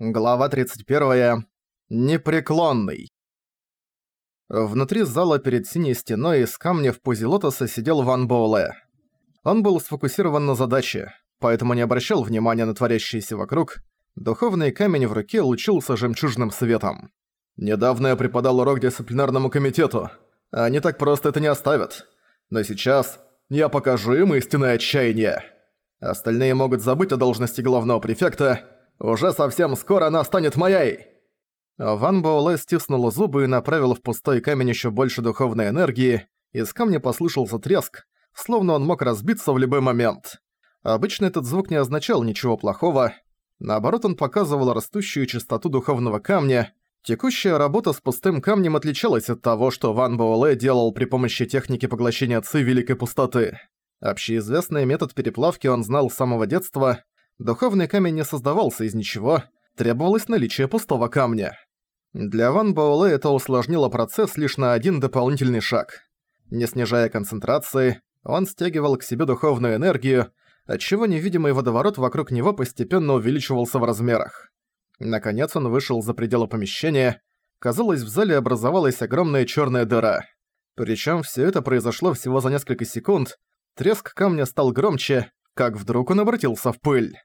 Глава 31. Непреклонный. Внутри зала перед синей стеной из камня в позе лотоса сидел Ван Боуле. Он был сфокусирован на задаче, поэтому не обращал внимания на творящиеся вокруг. Духовный камень в руке лучился жемчужным светом. «Недавно я преподал урок дисциплинарному комитету. Они так просто это не оставят. Но сейчас я покажу им истинное отчаяние. Остальные могут забыть о должности главного префекта» Уже совсем скоро она станет моей!» Ван Боулэ стиснул зубы и направил в пустой камень еще больше духовной энергии, из камня послышался треск, словно он мог разбиться в любой момент. Обычно этот звук не означал ничего плохого, наоборот он показывал растущую частоту духовного камня, Текущая работа с пустым камнем отличалась от того, что Ван Боулэ делал при помощи техники поглощения ци Великой Пустоты. Общеизвестный метод переплавки он знал с самого детства, Духовный камень не создавался из ничего, требовалось наличие пустого камня. Для Ван Бауле это усложнило процесс лишь на один дополнительный шаг. Не снижая концентрации, он стягивал к себе духовную энергию, отчего невидимый водоворот вокруг него постепенно увеличивался в размерах. Наконец он вышел за пределы помещения. Казалось, в зале образовалась огромная черная дыра. Причем все это произошло всего за несколько секунд. Треск камня стал громче, как вдруг он обратился в пыль.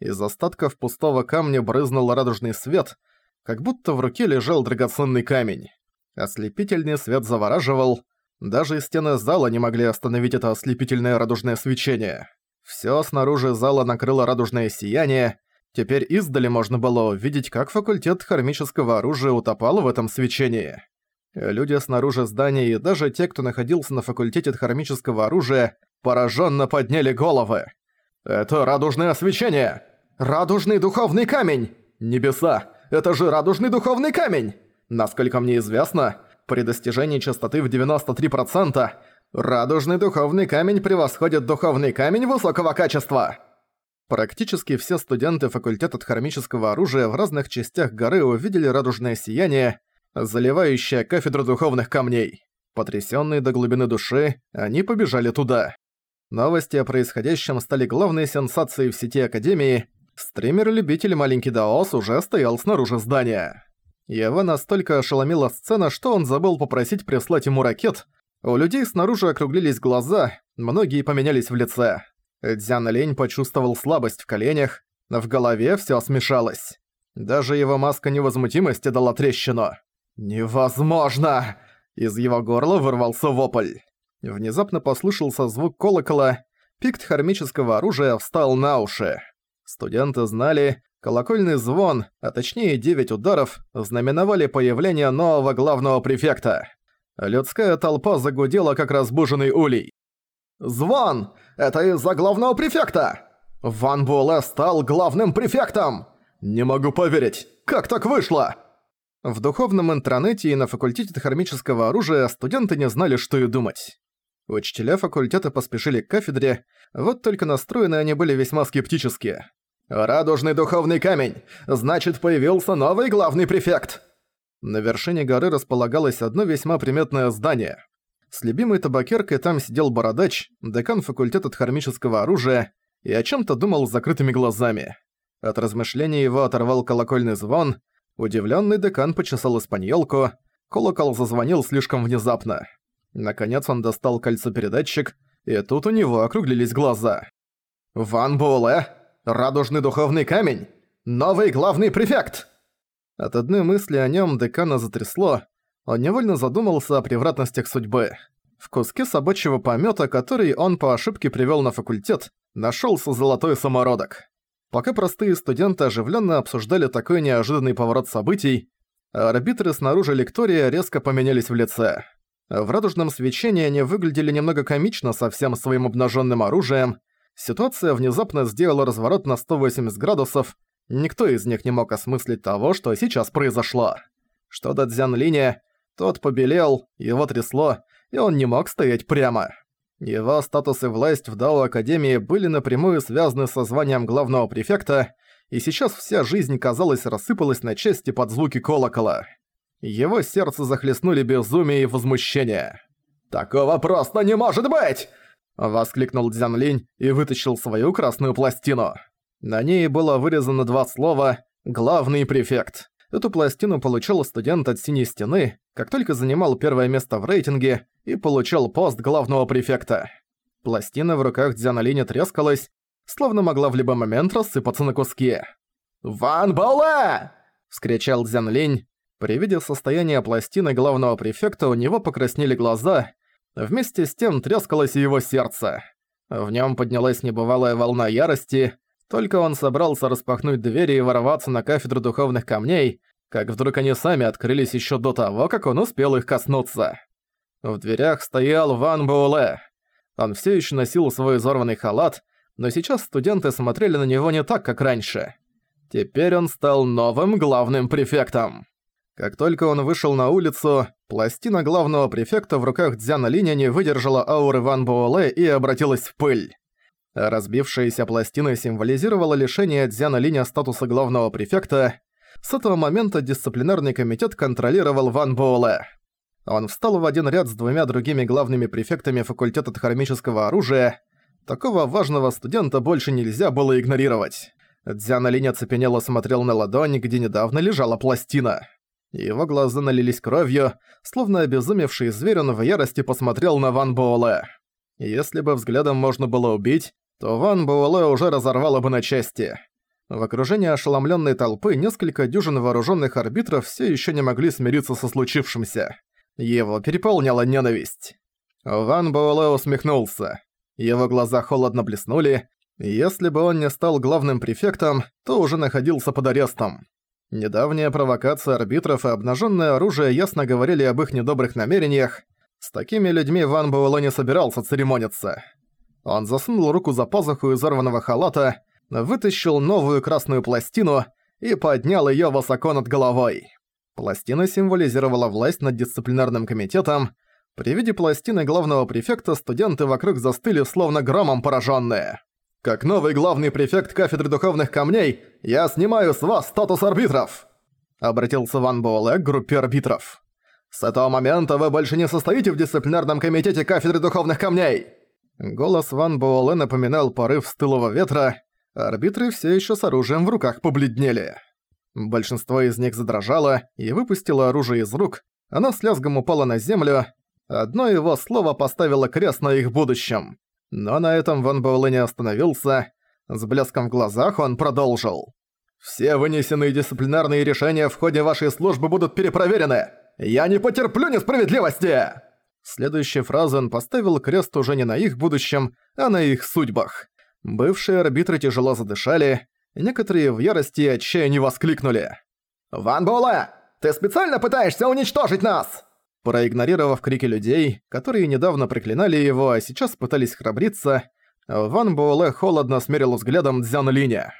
Из остатков пустого камня брызнул радужный свет, как будто в руке лежал драгоценный камень. Ослепительный свет завораживал, даже стены зала не могли остановить это ослепительное радужное свечение. Всё снаружи зала накрыло радужное сияние, теперь издали можно было увидеть, как факультет хромического оружия утопал в этом свечении. Люди снаружи здания и даже те, кто находился на факультете хромического оружия, поражённо подняли головы. «Это радужное свечение!» «Радужный духовный камень!» «Небеса! Это же радужный духовный камень!» Насколько мне известно, при достижении частоты в 93% радужный духовный камень превосходит духовный камень высокого качества. Практически все студенты факультета хромического оружия в разных частях горы увидели радужное сияние, заливающее кафедру духовных камней. Потрясённые до глубины души, они побежали туда. Новости о происходящем стали главной сенсацией в сети Академии, Стример-любитель маленький Даос уже стоял снаружи здания. Его настолько ошеломила сцена, что он забыл попросить прислать ему ракет. У людей снаружи округлились глаза, многие поменялись в лице. Дзян Лень почувствовал слабость в коленях, в голове всё смешалось. Даже его маска невозмутимости дала трещину. «Невозможно!» Из его горла вырвался вопль. Внезапно послышался звук колокола, пикт хармического оружия встал на уши. Студенты знали, колокольный звон, а точнее девять ударов, знаменовали появление нового главного префекта. Людская толпа загудела, как разбуженный улей. «Звон! Это из-за главного префекта! Ван Буэлэ стал главным префектом! Не могу поверить, как так вышло!» В духовном интернете и на факультете хромического оружия студенты не знали, что и думать. Учителя факультета поспешили к кафедре, вот только настроены они были весьма скептически. «Радужный духовный камень! Значит, появился новый главный префект!» На вершине горы располагалось одно весьма приметное здание. С любимой табакеркой там сидел бородач, декан факультета хармического оружия, и о чем то думал с закрытыми глазами. От размышлений его оторвал колокольный звон, удивленный декан почесал испаньолку, колокол зазвонил слишком внезапно. Наконец он достал кольцо-передатчик, и тут у него округлились глаза. «Ван Буэлэ!» Радужный духовный камень! Новый главный префект!» От одной мысли о нем декана затрясло, он невольно задумался о превратностях судьбы. В куске собачьего помета, который он по ошибке привел на факультет, нашелся золотой самородок. Пока простые студенты оживленно обсуждали такой неожиданный поворот событий, арбитры снаружи лектория резко поменялись в лице. В радужном свечении они выглядели немного комично со всем своим обнаженным оружием, Ситуация внезапно сделала разворот на 180 градусов, никто из них не мог осмыслить того, что сейчас произошло. Что до Дзянлиня, тот побелел, его трясло, и он не мог стоять прямо. Его статус и власть в Дао Академии были напрямую связаны со званием главного префекта, и сейчас вся жизнь, казалось, рассыпалась на части под звуки колокола. Его сердце захлестнули безумие и возмущение. «Такого просто не может быть! Воскликнул Дзян Линь и вытащил свою красную пластину. На ней было вырезано два слова «Главный префект». Эту пластину получил студент от «Синей стены», как только занимал первое место в рейтинге и получил пост главного префекта. Пластина в руках Дзяна Линя трескалась, словно могла в любой момент рассыпаться на куски. «Ван Бола!» – вскричал Дзян Линь. При виде состояния пластины главного префекта у него покраснели глаза, Вместе с тем трескалось его сердце. В нем поднялась небывалая волна ярости, только он собрался распахнуть двери и ворваться на кафедру духовных камней, как вдруг они сами открылись еще до того, как он успел их коснуться. В дверях стоял Ван Буэлэ. Он все еще носил свой изорванный халат, но сейчас студенты смотрели на него не так, как раньше. Теперь он стал новым главным префектом. Как только он вышел на улицу, пластина главного префекта в руках Дзяна Линя не выдержала ауры Ван Буэлэ и обратилась в пыль. Разбившаяся пластина символизировала лишение Дзяна Линя статуса главного префекта. С этого момента дисциплинарный комитет контролировал Ван Буэлэ. Он встал в один ряд с двумя другими главными префектами факультета хромического оружия. Такого важного студента больше нельзя было игнорировать. Дзяна Линя цепенело смотрел на ладонь, где недавно лежала пластина. Его глаза налились кровью, словно обезумевший зверь он в ярости посмотрел на Ван Буэлэ. Если бы взглядом можно было убить, то Ван Буэлэ уже разорвало бы на части. В окружении ошеломленной толпы несколько дюжин вооруженных арбитров все еще не могли смириться со случившимся. Его переполняла ненависть. Ван Буэлэ усмехнулся. Его глаза холодно блеснули. Если бы он не стал главным префектом, то уже находился под арестом. Недавняя провокация арбитров и обнаженное оружие ясно говорили об их недобрых намерениях. С такими людьми Ван Буэлло не собирался церемониться. Он засунул руку за пазуху изорванного халата, вытащил новую красную пластину и поднял её высоко над головой. Пластина символизировала власть над дисциплинарным комитетом. При виде пластины главного префекта студенты вокруг застыли, словно громом поражённые. Как новый главный префект кафедры духовных камней, я снимаю с вас статус арбитров!» Обратился Ван Буэлэ к группе арбитров. «С этого момента вы больше не состоите в дисциплинарном комитете кафедры духовных камней!» Голос Ван Буэлэ напоминал порыв стылого ветра. Арбитры все еще с оружием в руках побледнели. Большинство из них задрожало и выпустило оружие из рук. Оно с лязгом упало на землю. Одно его слово поставило крест на их будущем. Но на этом Ван Боулэ не остановился. С блеском в глазах он продолжил. «Все вынесенные дисциплинарные решения в ходе вашей службы будут перепроверены! Я не потерплю несправедливости!» Следующей фразой он поставил крест уже не на их будущем, а на их судьбах. Бывшие арбитры тяжело задышали, некоторые в ярости и отчаянии воскликнули. «Ван Буэлэ, ты специально пытаешься уничтожить нас?» Проигнорировав крики людей, которые недавно проклинали его, а сейчас пытались храбриться, Ван Буэлэ холодно смерил взглядом Дзян Линя.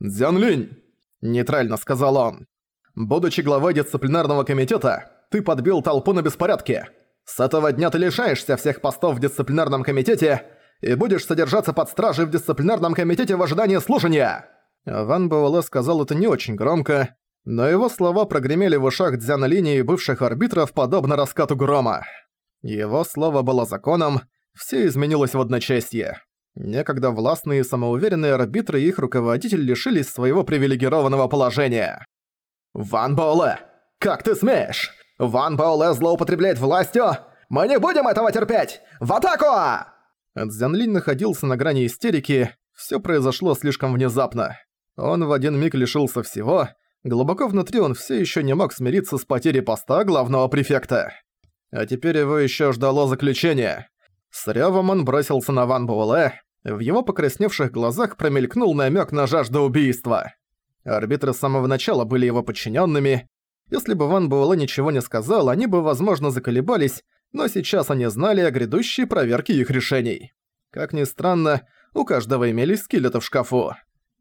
«Дзян Линь!» – нейтрально сказал он. «Будучи главой дисциплинарного комитета, ты подбил толпу на беспорядке. С этого дня ты лишаешься всех постов в дисциплинарном комитете и будешь содержаться под стражей в дисциплинарном комитете в ожидании слушания!» Ван Буэлэ сказал это не очень громко, но его слова прогремели в ушах Дзяна линии бывших арбитров подобно раскату грома. Его слово было законом, все изменилось в одночасье. Некогда властные и самоуверенные арбитры и их руководитель лишились своего привилегированного положения. «Ван Боуле, как ты смеешь? Ван Боуле злоупотребляет властью? Мы не будем этого терпеть! В атаку!» Цзянлинь находился на грани истерики, все произошло слишком внезапно. Он в один миг лишился всего — Глубоко внутри он все еще не мог смириться с потерей поста главного префекта. А теперь его еще ждало заключение. С рёвом он бросился на Ван Буэлэ. В его покрасневших глазах промелькнул намек на жажду убийства. Арбитры с самого начала были его подчиненными. Если бы Ван Буэлэ ничего не сказал, они бы, возможно, заколебались, но сейчас они знали о грядущей проверке их решений. Как ни странно, у каждого имелись скелеты в шкафу.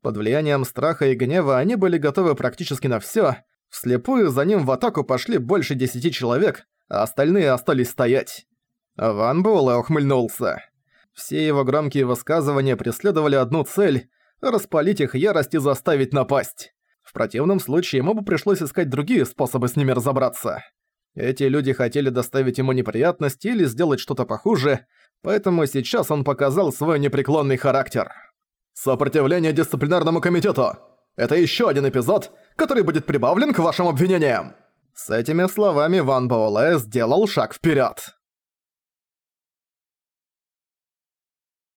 Под влиянием страха и гнева они были готовы практически на всё. Вслепую за ним в атаку пошли больше десяти человек, а остальные остались стоять. Ван Буэлэ ухмыльнулся. Все его громкие высказывания преследовали одну цель – распалить их ярость и заставить напасть. В противном случае ему бы пришлось искать другие способы с ними разобраться. Эти люди хотели доставить ему неприятности или сделать что-то похуже, поэтому сейчас он показал свой непреклонный характер. Сопротивление дисциплинарному комитету! Это еще один эпизод, который будет прибавлен к вашим обвинениям!» С этими словами Ван Боулэ сделал шаг вперед.